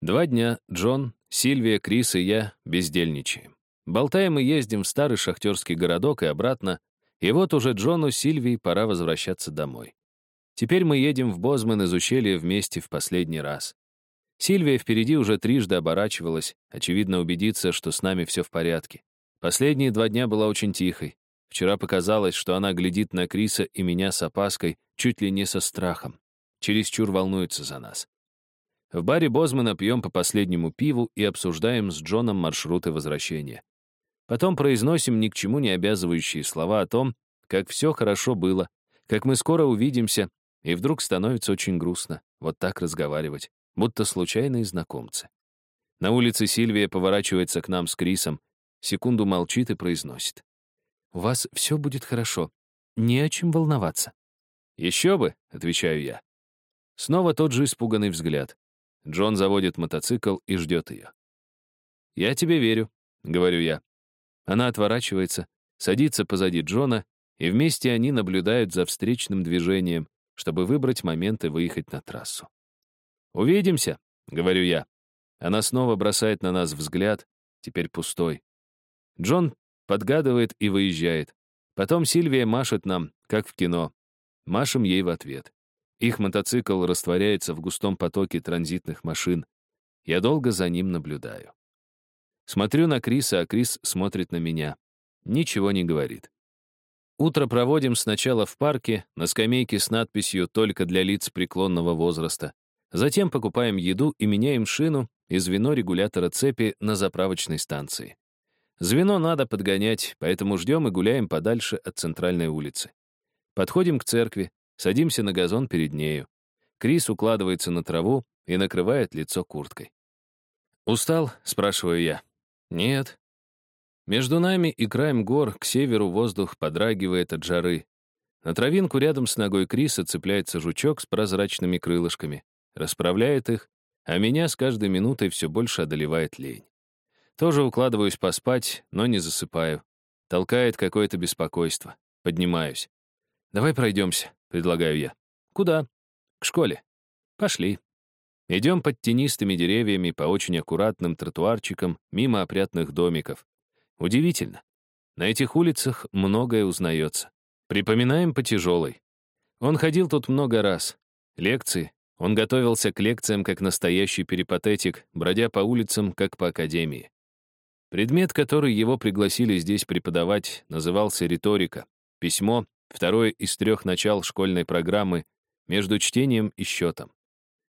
Два дня Джон, Сильвия, Крис и я бездельничаем. Болтаем и ездим в старый шахтерский городок и обратно, и вот уже Джону, Сильвии пора возвращаться домой. Теперь мы едем в Бозман из ущелья вместе в последний раз. Сильвия впереди уже трижды оборачивалась, очевидно убедиться, что с нами все в порядке. Последние два дня была очень тихой. Вчера показалось, что она глядит на Криса и меня с опаской, чуть ли не со страхом. Чересчур волнуется за нас. В баре Бозмана пьем по последнему пиву и обсуждаем с Джоном маршруты возвращения. Потом произносим ни к чему не обязывающие слова о том, как все хорошо было, как мы скоро увидимся, и вдруг становится очень грустно вот так разговаривать, будто случайные знакомцы. На улице Сильвия поворачивается к нам с Крисом, секунду молчит и произносит. «У вас все будет хорошо. Не о чем волноваться». «Еще бы», — отвечаю я. Снова тот же испуганный взгляд. Джон заводит мотоцикл и ждет ее. «Я тебе верю», — говорю я. Она отворачивается, садится позади Джона, и вместе они наблюдают за встречным движением, чтобы выбрать момент и выехать на трассу. «Увидимся», — говорю я. Она снова бросает на нас взгляд, теперь пустой. Джон подгадывает и выезжает. Потом Сильвия машет нам, как в кино. Машем ей в ответ. Их мотоцикл растворяется в густом потоке транзитных машин. Я долго за ним наблюдаю. Смотрю на Криса, а Крис смотрит на меня. Ничего не говорит. Утро проводим сначала в парке, на скамейке с надписью «Только для лиц преклонного возраста». Затем покупаем еду и меняем шину и звено регулятора цепи на заправочной станции. Звено надо подгонять, поэтому ждем и гуляем подальше от центральной улицы. Подходим к церкви, Садимся на газон перед нею. Крис укладывается на траву и накрывает лицо курткой. «Устал?» — спрашиваю я. «Нет». Между нами и краем гор к северу воздух подрагивает от жары. На травинку рядом с ногой Криса цепляется жучок с прозрачными крылышками, расправляет их, а меня с каждой минутой все больше одолевает лень. Тоже укладываюсь поспать, но не засыпаю. Толкает какое-то беспокойство. Поднимаюсь. «Давай пройдемся», — предлагаю я. «Куда?» «К школе». «Пошли». Идем под тенистыми деревьями по очень аккуратным тротуарчикам мимо опрятных домиков. Удивительно. На этих улицах многое узнается. Припоминаем по тяжелой. Он ходил тут много раз. Лекции. Он готовился к лекциям как настоящий перипатетик, бродя по улицам, как по академии. Предмет, который его пригласили здесь преподавать, назывался риторика. Письмо, второе из трех начал школьной программы между чтением и счетом.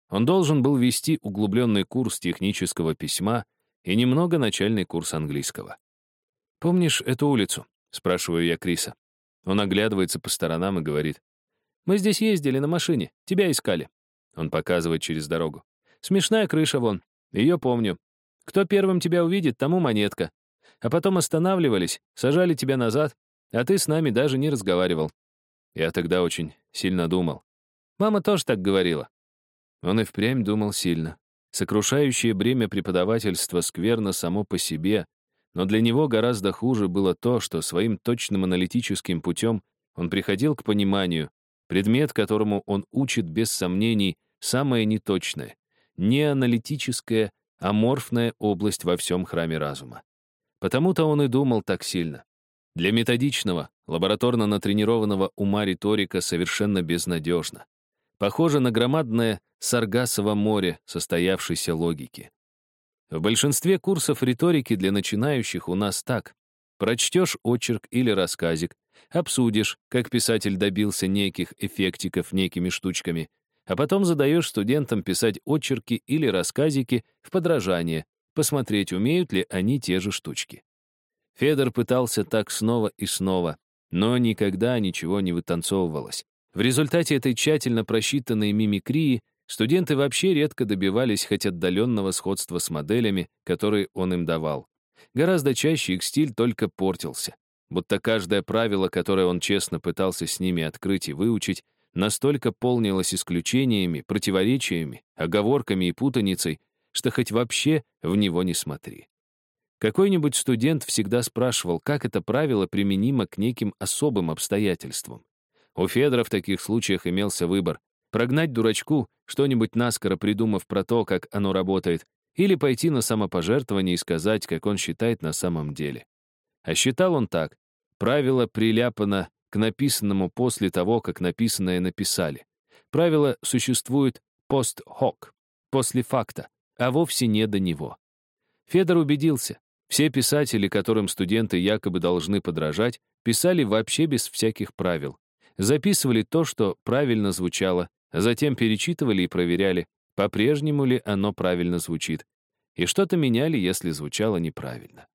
Он должен был вести углубленный курс технического письма и немного начальный курс английского. «Помнишь эту улицу?» — спрашиваю я Криса. Он оглядывается по сторонам и говорит. «Мы здесь ездили на машине, тебя искали». Он показывает через дорогу. «Смешная крыша вон, ее помню. Кто первым тебя увидит, тому монетка. А потом останавливались, сажали тебя назад, а ты с нами даже не разговаривал. Я тогда очень сильно думал. Мама тоже так говорила. Он и впрямь думал сильно. Сокрушающее бремя преподавательства скверно само по себе, но для него гораздо хуже было то, что своим точным аналитическим путем он приходил к пониманию, предмет, которому он учит без сомнений, самое неточное, не аналитическая, аморфная область во всем храме разума. Потому-то он и думал так сильно. Для методичного, лабораторно натренированного ума риторика совершенно безнадежно. Похоже на громадное Саргасово море состоявшейся логики. В большинстве курсов риторики для начинающих у нас так. Прочтешь очерк или рассказик, обсудишь, как писатель добился неких эффектиков некими штучками, а потом задаешь студентам писать очерки или рассказики в подражание, посмотреть, умеют ли они те же штучки. Федор пытался так снова и снова, но никогда ничего не вытанцовывалось. В результате этой тщательно просчитанной мимикрии студенты вообще редко добивались хоть отдаленного сходства с моделями, которые он им давал. Гораздо чаще их стиль только портился. Будто каждое правило, которое он честно пытался с ними открыть и выучить, настолько полнилось исключениями, противоречиями, оговорками и путаницей, что хоть вообще в него не смотри. Какой-нибудь студент всегда спрашивал, как это правило применимо к неким особым обстоятельствам. У Федора в таких случаях имелся выбор — прогнать дурачку, что-нибудь наскоро придумав про то, как оно работает, Или пойти на самопожертвование и сказать, как он считает на самом деле. А считал он так. Правило приляпано к написанному после того, как написанное написали. Правило существует пост-хок, после факта, а вовсе не до него. Федор убедился. Все писатели, которым студенты якобы должны подражать, писали вообще без всяких правил. Записывали то, что правильно звучало, затем перечитывали и проверяли, по-прежнему ли оно правильно звучит, и что-то меняли, если звучало неправильно.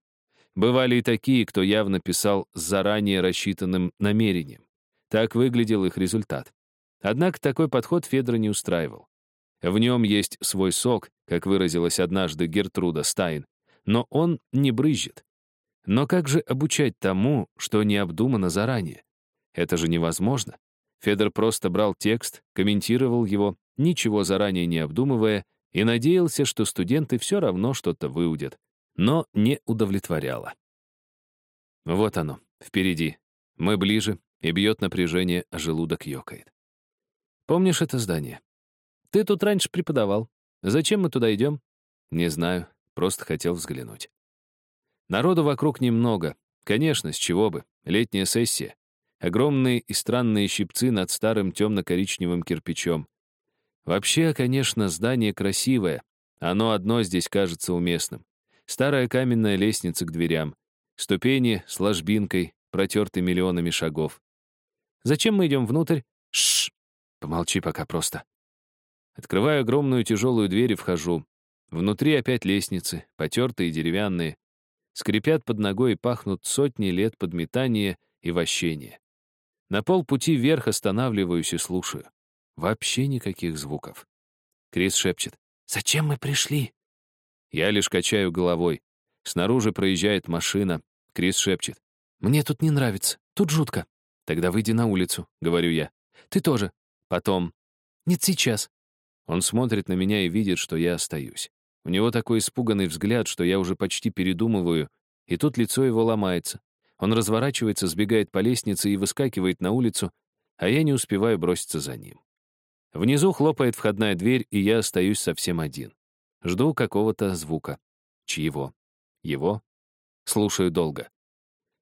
Бывали и такие, кто явно писал с заранее рассчитанным намерением. Так выглядел их результат. Однако такой подход Федора не устраивал. В нем есть свой сок, как выразилась однажды Гертруда Стайн, но он не брызжет. Но как же обучать тому, что не обдумано заранее? Это же невозможно. Федор просто брал текст, комментировал его, ничего заранее не обдумывая, и надеялся, что студенты все равно что-то выудят, но не удовлетворяло. Вот оно, впереди. Мы ближе, и бьет напряжение, а желудок ёкает. Помнишь это здание? Ты тут раньше преподавал. Зачем мы туда идем? Не знаю, просто хотел взглянуть. Народу вокруг немного. Конечно, с чего бы. Летняя сессия. Огромные и странные щипцы над старым темно-коричневым кирпичом. Вообще, конечно, здание красивое. Оно одно здесь кажется уместным. Старая каменная лестница к дверям. Ступени с ложбинкой, протерты миллионами шагов. Зачем мы идем внутрь? Шш! Помолчи пока просто. Открываю огромную тяжелую дверь и вхожу. Внутри опять лестницы, потертые деревянные. Скрипят под ногой и пахнут сотни лет подметания и вощения. На полпути вверх останавливаюсь и слушаю. Вообще никаких звуков. Крис шепчет. «Зачем мы пришли?» Я лишь качаю головой. Снаружи проезжает машина. Крис шепчет. «Мне тут не нравится. Тут жутко». «Тогда выйди на улицу», — говорю я. «Ты тоже». Потом. «Нет, сейчас». Он смотрит на меня и видит, что я остаюсь. У него такой испуганный взгляд, что я уже почти передумываю, и тут лицо его ломается. Он разворачивается, сбегает по лестнице и выскакивает на улицу, а я не успеваю броситься за ним. Внизу хлопает входная дверь, и я остаюсь совсем один. Жду какого-то звука. Чьего? Его? Слушаю долго.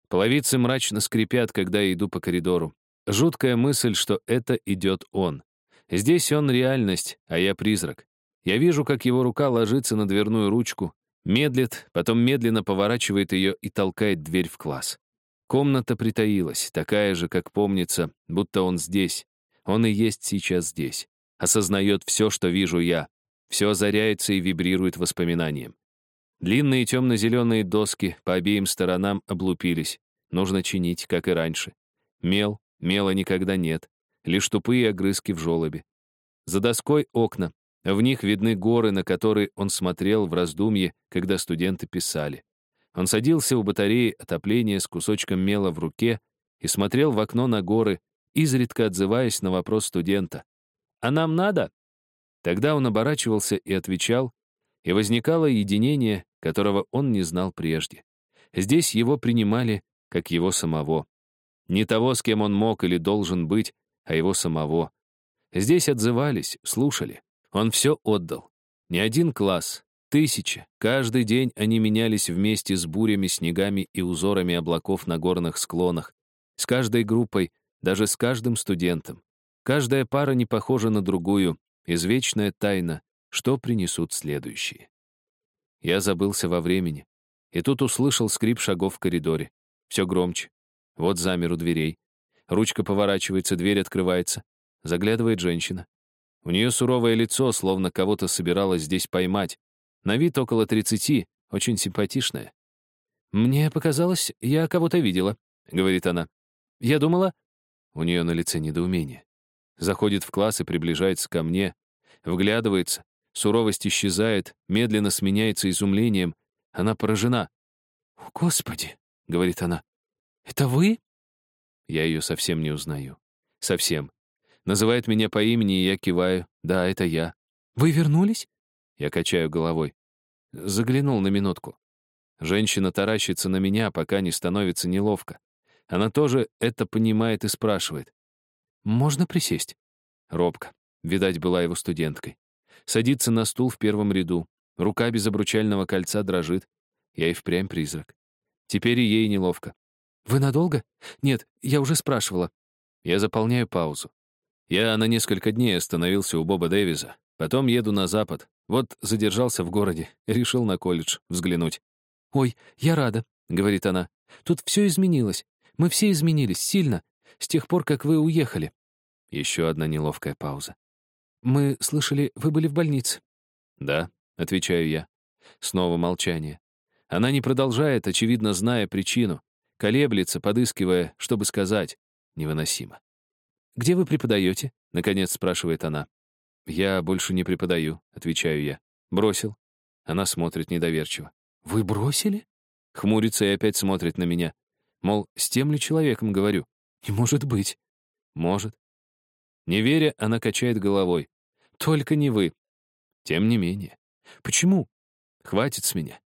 Половицы мрачно скрипят, когда я иду по коридору. Жуткая мысль, что это идет он. Здесь он реальность, а я призрак. Я вижу, как его рука ложится на дверную ручку, медлит, потом медленно поворачивает ее и толкает дверь в класс. Комната притаилась, такая же, как помнится, будто он здесь, он и есть сейчас здесь. Осознает все, что вижу я. Все озаряется и вибрирует воспоминанием. Длинные темно-зеленые доски по обеим сторонам облупились. Нужно чинить, как и раньше. Мел, мела никогда нет. Лишь тупые огрызки в желобе. За доской окна. В них видны горы, на которые он смотрел в раздумье, когда студенты писали. Он садился у батареи отопления с кусочком мела в руке и смотрел в окно на горы, изредка отзываясь на вопрос студента. «А нам надо?» Тогда он оборачивался и отвечал, и возникало единение, которого он не знал прежде. Здесь его принимали как его самого. Не того, с кем он мог или должен быть, а его самого. Здесь отзывались, слушали. Он все отдал. Не один класс, тысячи. Каждый день они менялись вместе с бурями, снегами и узорами облаков на горных склонах. С каждой группой даже с каждым студентом. Каждая пара не похожа на другую, извечная тайна, что принесут следующие. Я забылся во времени, и тут услышал скрип шагов в коридоре. Все громче. Вот замер у дверей. Ручка поворачивается, дверь открывается. Заглядывает женщина. У нее суровое лицо, словно кого-то собиралась здесь поймать. На вид около тридцати, очень симпатичная. «Мне показалось, я кого-то видела», — говорит она. «Я думала, у нее на лице недоумение. Заходит в класс и приближается ко мне, вглядывается, суровость исчезает, медленно сменяется изумлением. Она поражена. «О, Господи!» — говорит она. «Это вы?» Я ее совсем не узнаю. Совсем. Называет меня по имени, и я киваю. «Да, это я». «Вы вернулись?» Я качаю головой. Заглянул на минутку. Женщина таращится на меня, пока не становится неловко. Она тоже это понимает и спрашивает. «Можно присесть?» Робко. Видать, была его студенткой. Садится на стул в первом ряду. Рука без обручального кольца дрожит. Я и впрямь призрак. Теперь и ей неловко. «Вы надолго? Нет, я уже спрашивала». Я заполняю паузу. Я на несколько дней остановился у Боба Дэвиса. Потом еду на запад. Вот задержался в городе. Решил на колледж взглянуть. «Ой, я рада», — говорит она. «Тут все изменилось. Мы все изменились, сильно, с тех пор, как вы уехали». Еще одна неловкая пауза. «Мы слышали, вы были в больнице». «Да», — отвечаю я. Снова молчание. Она не продолжает, очевидно, зная причину. Колеблется, подыскивая, чтобы сказать. Невыносимо. «Где вы преподаете?» — наконец спрашивает она. «Я больше не преподаю», — отвечаю я. «Бросил». Она смотрит недоверчиво. «Вы бросили?» Хмурится и опять смотрит на меня. Мол, с тем ли человеком говорю? Не может быть. Может. Не веря, она качает головой. Только не вы. Тем не менее. Почему? Хватит с меня.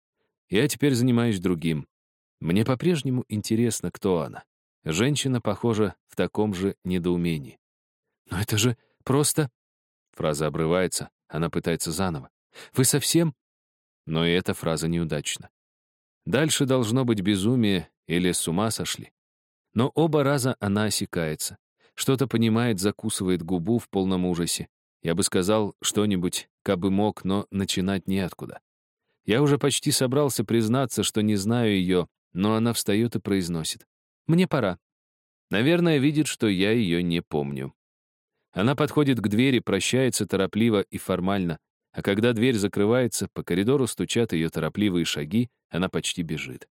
Я теперь занимаюсь другим. Мне по-прежнему интересно, кто она. Женщина, похожа, в таком же недоумении. «Но это же просто...» Фраза обрывается, она пытается заново. «Вы совсем...» Но и эта фраза неудачна. Дальше должно быть безумие или с ума сошли. Но оба раза она осекается. Что-то понимает, закусывает губу в полном ужасе. Я бы сказал что-нибудь, кабы мог, но начинать неоткуда. Я уже почти собрался признаться, что не знаю ее, но она встает и произносит. «Мне пора». Наверное, видит, что я ее не помню. Она подходит к двери, прощается торопливо и формально, а когда дверь закрывается, по коридору стучат ее торопливые шаги, она почти бежит.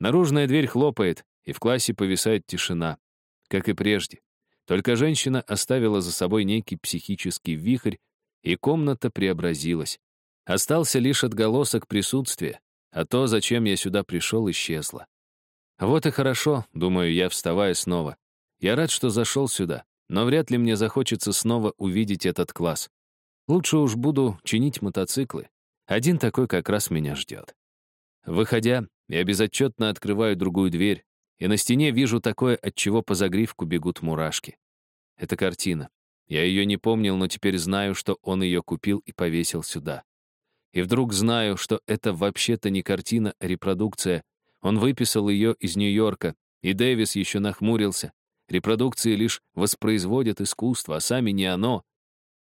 Наружная дверь хлопает, и в классе повисает тишина, как и прежде. Только женщина оставила за собой некий психический вихрь, и комната преобразилась. Остался лишь отголосок присутствия, а то, зачем я сюда пришел, исчезло. Вот и хорошо, думаю я, вставая снова. Я рад, что зашел сюда, но вряд ли мне захочется снова увидеть этот класс. Лучше уж буду чинить мотоциклы. Один такой как раз меня ждет. Выходя, я безотчетно открываю другую дверь, и на стене вижу такое, от чего по загривку бегут мурашки. Это картина. Я ее не помнил, но теперь знаю, что он ее купил и повесил сюда. И вдруг знаю, что это вообще-то не картина, а репродукция. Он выписал ее из Нью-Йорка, и Дэвис еще нахмурился. Репродукции лишь воспроизводят искусство, а сами не оно.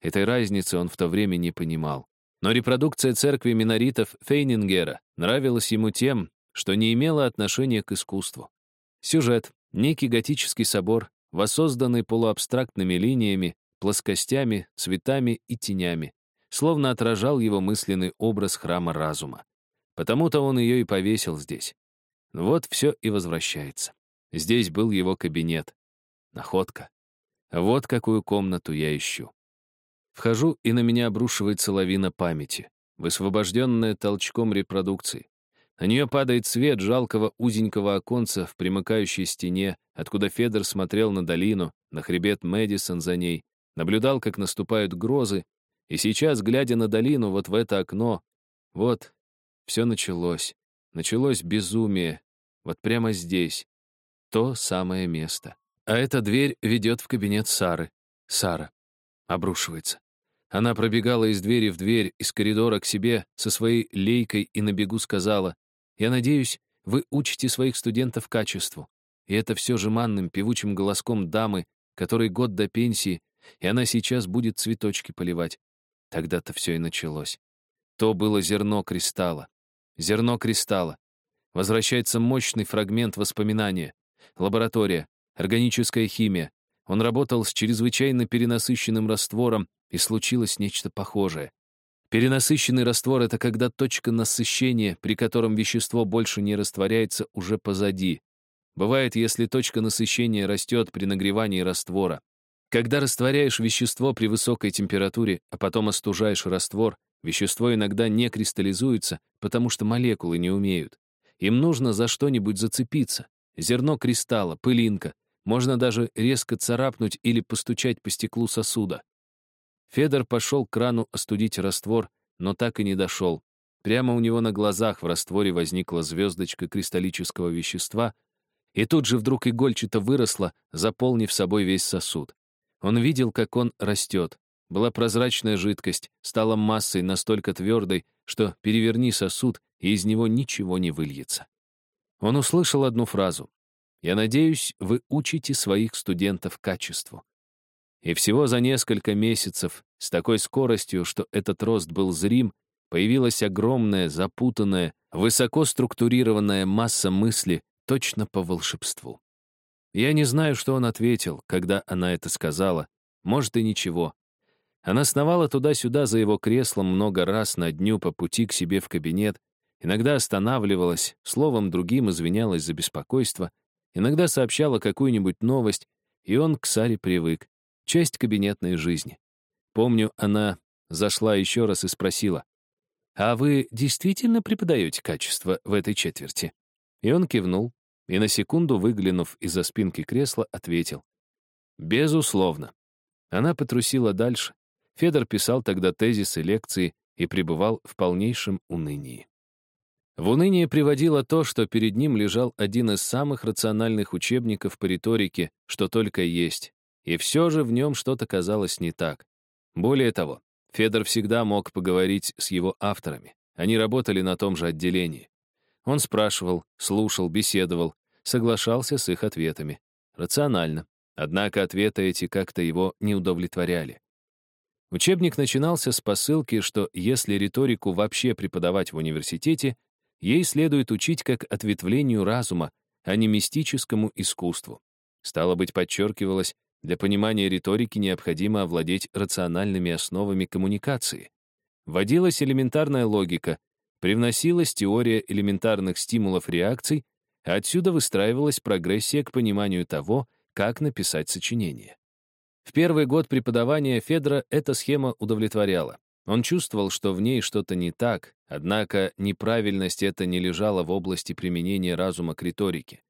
Этой разницы он в то время не понимал. Но репродукция церкви миноритов Фейнингера нравилась ему тем, что не имела отношения к искусству. Сюжет — некий готический собор, воссозданный полуабстрактными линиями, плоскостями, цветами и тенями, словно отражал его мысленный образ храма разума. Потому-то он ее и повесил здесь. Вот все и возвращается. Здесь был его кабинет. Находка. Вот какую комнату я ищу. Вхожу, и на меня обрушивается лавина памяти, высвобожденная толчком репродукции. На нее падает свет жалкого узенького оконца в примыкающей стене, откуда Федор смотрел на долину, на хребет Мэдисон за ней, наблюдал, как наступают грозы, и сейчас, глядя на долину, вот в это окно, вот, все началось. Началось безумие. Вот прямо здесь. То самое место. А эта дверь ведет в кабинет Сары. Сара. Обрушивается. Она пробегала из двери в дверь, из коридора к себе, со своей лейкой и на бегу сказала, «Я надеюсь, вы учите своих студентов качеству». И это все жеманным, певучим голоском дамы, которой год до пенсии, и она сейчас будет цветочки поливать. Тогда-то все и началось. То было зерно кристалла. Зерно кристалла. Возвращается мощный фрагмент воспоминания. Лаборатория, органическая химия. Он работал с чрезвычайно перенасыщенным раствором, и случилось нечто похожее. Перенасыщенный раствор — это когда точка насыщения, при котором вещество больше не растворяется, уже позади. Бывает, если точка насыщения растет при нагревании раствора. Когда растворяешь вещество при высокой температуре, а потом остужаешь раствор, вещество иногда не кристаллизуется, потому что молекулы не умеют. Им нужно за что-нибудь зацепиться. Зерно кристалла, пылинка. Можно даже резко царапнуть или постучать по стеклу сосуда. Федор пошел к крану остудить раствор, но так и не дошел. Прямо у него на глазах в растворе возникла звездочка кристаллического вещества, и тут же вдруг игольчато выросла, заполнив собой весь сосуд. Он видел, как он растет. Была прозрачная жидкость, стала массой настолько твердой, что переверни сосуд, и из него ничего не выльется. Он услышал одну фразу. «Я надеюсь, вы учите своих студентов качеству». И всего за несколько месяцев, с такой скоростью, что этот рост был зрим, появилась огромная, запутанная, высоко структурированная масса мысли точно по волшебству. Я не знаю, что он ответил, когда она это сказала. Может, и ничего. Она сновала туда-сюда за его креслом много раз на дню по пути к себе в кабинет, иногда останавливалась, словом другим извинялась за беспокойство, иногда сообщала какую-нибудь новость, и он к Саре привык. Часть кабинетной жизни. Помню, она зашла еще раз и спросила, «А вы действительно преподаете качество в этой четверти?» И он кивнул, и на секунду, выглянув из-за спинки кресла, ответил, «Безусловно». Она потрусила дальше. Федор писал тогда тезисы лекции и пребывал в полнейшем унынии. В уныние приводило то, что перед ним лежал один из самых рациональных учебников по риторике, что только есть, и все же в нем что-то казалось не так. Более того, Федор всегда мог поговорить с его авторами. Они работали на том же отделении. Он спрашивал, слушал, беседовал, соглашался с их ответами. Рационально. Однако ответы эти как-то его не удовлетворяли. Учебник начинался с посылки, что если риторику вообще преподавать в университете, ей следует учить как ответвлению разума, а не мистическому искусству. Стало быть, подчеркивалось, для понимания риторики необходимо овладеть рациональными основами коммуникации. Вводилась элементарная логика, привносилась теория элементарных стимулов реакций, а отсюда выстраивалась прогрессия к пониманию того, как написать сочинение. В первый год преподавания Федора эта схема удовлетворяла. Он чувствовал, что в ней что-то не так, однако неправильность это не лежала в области применения разума к риторике.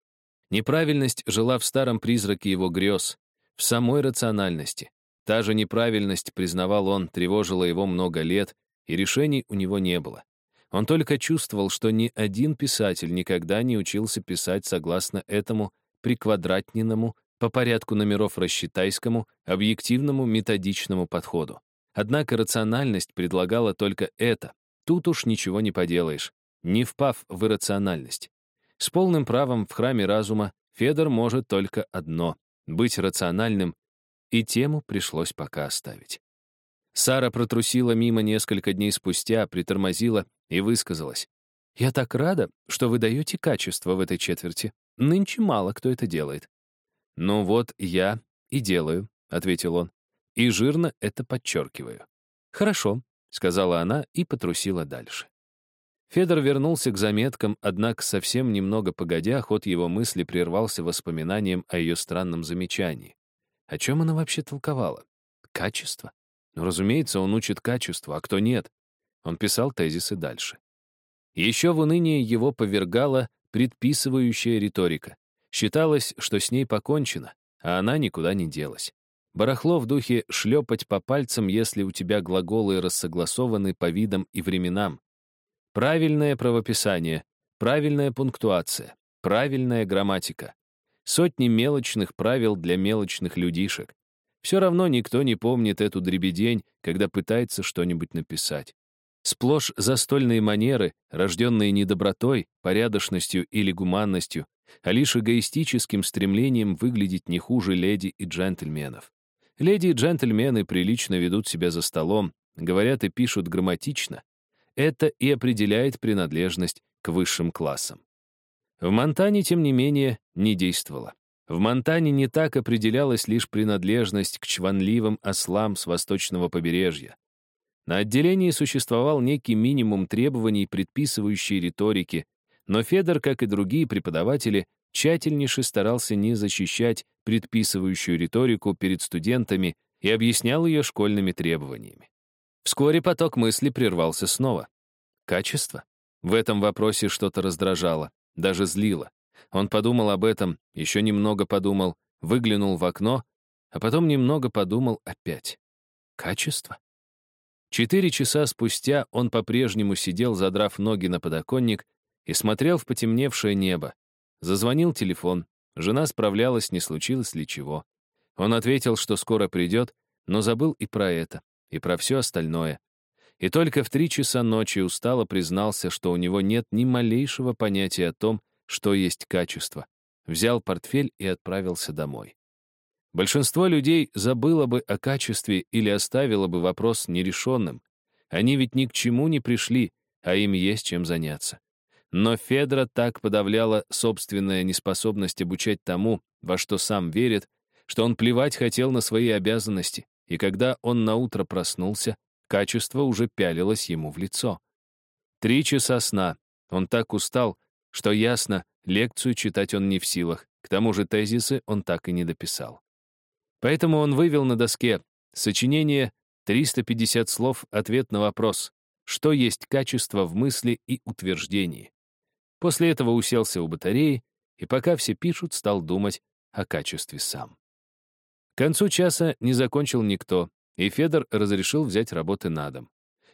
Неправильность жила в старом призраке его грез, в самой рациональности. Та же неправильность, признавал он, тревожила его много лет, и решений у него не было. Он только чувствовал, что ни один писатель никогда не учился писать согласно этому приквадратненному, по порядку номеров рассчитайскому, объективному методичному подходу. Однако рациональность предлагала только это. Тут уж ничего не поделаешь, не впав в иррациональность. С полным правом в храме разума Федор может только одно быть рациональным, и тему пришлось пока оставить. Сара протрусила мимо несколько дней спустя, притормозила и высказалась. «Я так рада, что вы даете качество в этой четверти. Нынче мало кто это делает». «Ну вот я и делаю», — ответил он, «и жирно это подчеркиваю». «Хорошо», — сказала она и потрусила дальше. Федор вернулся к заметкам, однако совсем немного погодя, ход его мысли прервался воспоминанием о ее странном замечании. О чем она вообще толковала? Качество? Ну, разумеется, он учит качеству, а кто нет? Он писал тезисы дальше. Еще в уныние его повергала предписывающая риторика. Считалось, что с ней покончено, а она никуда не делась. Барахло в духе «шлепать по пальцам», если у тебя глаголы рассогласованы по видам и временам, Правильное правописание, правильная пунктуация, правильная грамматика. Сотни мелочных правил для мелочных людишек. Все равно никто не помнит эту дребедень, когда пытается что-нибудь написать. Сплошь застольные манеры, рожденные не добротой, порядочностью или гуманностью, а лишь эгоистическим стремлением выглядеть не хуже леди и джентльменов. Леди и джентльмены прилично ведут себя за столом, говорят и пишут грамматично, это и определяет принадлежность к высшим классам. В Монтане, тем не менее, не действовало. В Монтане не так определялась лишь принадлежность к чванливым ослам с восточного побережья. На отделении существовал некий минимум требований, предписывающий риторики, но Федор, как и другие преподаватели, тщательнейше старался не защищать предписывающую риторику перед студентами и объяснял ее школьными требованиями. Вскоре поток мысли прервался снова. Качество? В этом вопросе что-то раздражало, даже злило. Он подумал об этом, еще немного подумал, выглянул в окно, а потом немного подумал опять. Качество? Четыре часа спустя он по-прежнему сидел, задрав ноги на подоконник, и смотрел в потемневшее небо. Зазвонил телефон. Жена справлялась, не случилось ли чего. Он ответил, что скоро придет, но забыл и про это и про все остальное. И только в три часа ночи устало признался, что у него нет ни малейшего понятия о том, что есть качество. Взял портфель и отправился домой. Большинство людей забыло бы о качестве или оставило бы вопрос нерешенным. Они ведь ни к чему не пришли, а им есть чем заняться. Но Федра так подавляла собственная неспособность обучать тому, во что сам верит, что он плевать хотел на свои обязанности, и когда он наутро проснулся, качество уже пялилось ему в лицо. Три часа сна. Он так устал, что ясно, лекцию читать он не в силах, к тому же тезисы он так и не дописал. Поэтому он вывел на доске сочинение 350 слов ответ на вопрос, что есть качество в мысли и утверждении. После этого уселся у батареи и пока все пишут, стал думать о качестве сам. К концу часа не закончил никто, и Федор разрешил взять работы на дом.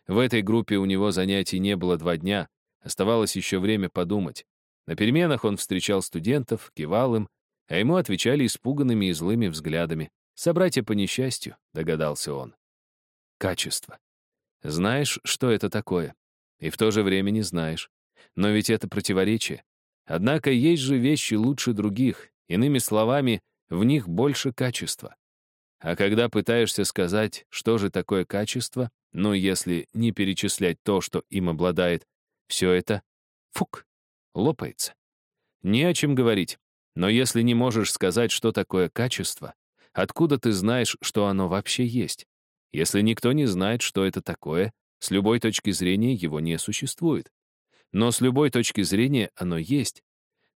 В этой группе у него занятий не было два дня, оставалось еще время подумать. На переменах он встречал студентов, кивал им, а ему отвечали испуганными и злыми взглядами. «Собратья по несчастью», — догадался он. Качество. Знаешь, что это такое, и в то же время не знаешь. Но ведь это противоречие. Однако есть же вещи лучше других, иными словами, в них больше качества. А когда пытаешься сказать, что же такое качество, ну, если не перечислять то, что им обладает, все это — фук, лопается. Не о чем говорить. Но если не можешь сказать, что такое качество, откуда ты знаешь, что оно вообще есть? Если никто не знает, что это такое, с любой точки зрения его не существует. Но с любой точки зрения оно есть.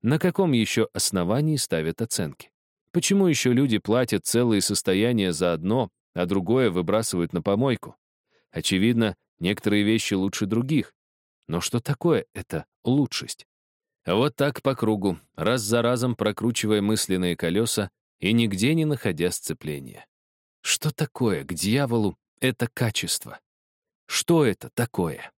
На каком еще основании ставят оценки? Почему еще люди платят целые состояния за одно, а другое выбрасывают на помойку? Очевидно, некоторые вещи лучше других. Но что такое эта лучшесть? Вот так по кругу, раз за разом прокручивая мысленные колеса и нигде не находя сцепления. Что такое к дьяволу это качество? Что это такое?